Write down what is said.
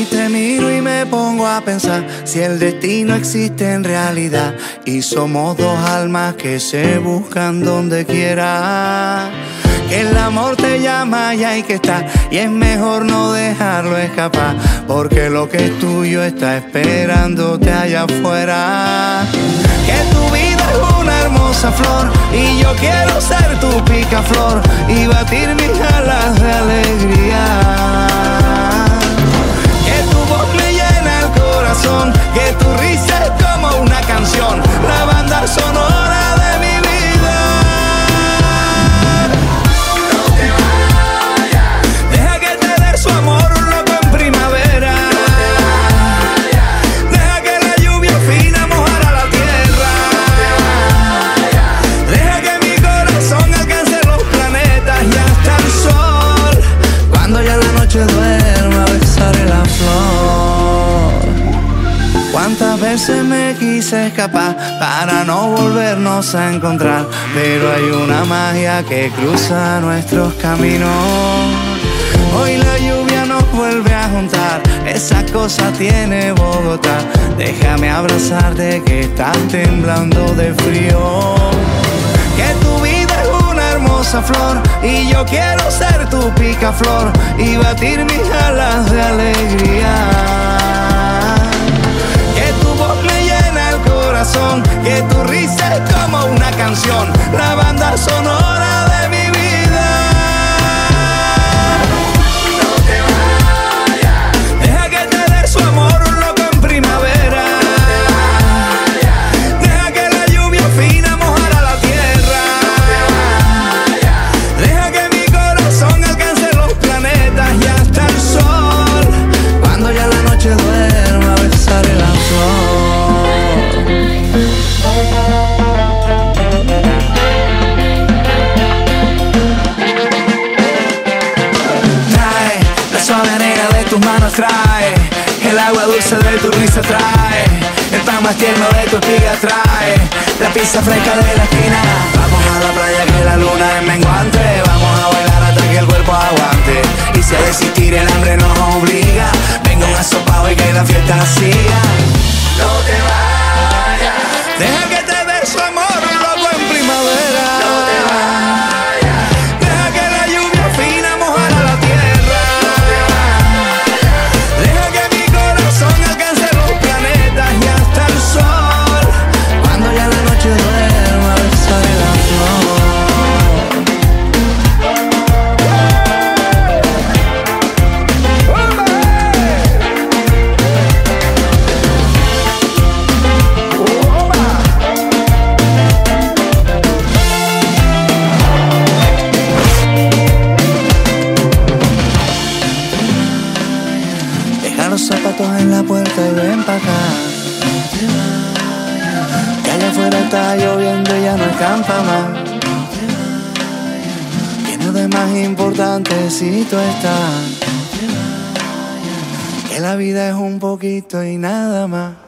Hoy te miro y me pongo a pensar si el destino existe en realidad y somos dos almas que se buscan donde quiera. Que el amor te llama y hay que estar y es mejor no dejarlo escapar porque lo que es tuyo está esperándote allá afuera. Que tu vida es una hermosa flor y yo quiero ser tu picaflor y batir que tu risa Cuántas veces me quise escapar para no volvernos a encontrar, pero hay una magia que cruza nuestros caminos. Hoy la lluvia nos vuelve a juntar, esa cosa tiene Bogotá. Déjame abrazarte que estás temblando de frío. Que tu vida es una hermosa flor y yo quiero ser tu picaflor y batir mis alas de alegría. La banda sonora de mi El agua dulce de tu risa trae. El pan más tierno de tu espiga trae. La pizza fresca de la esquina. Vamos a la playa que la luna es menguante. Vamos a bailar hasta que el cuerpo aguante. Y si a desistir el hambre nos obliga Venga un asopado y que la fiesta siga está lloviendo y ya no acampa más. Que no de más importante si tú estás. Que la vida es un poquito y nada más.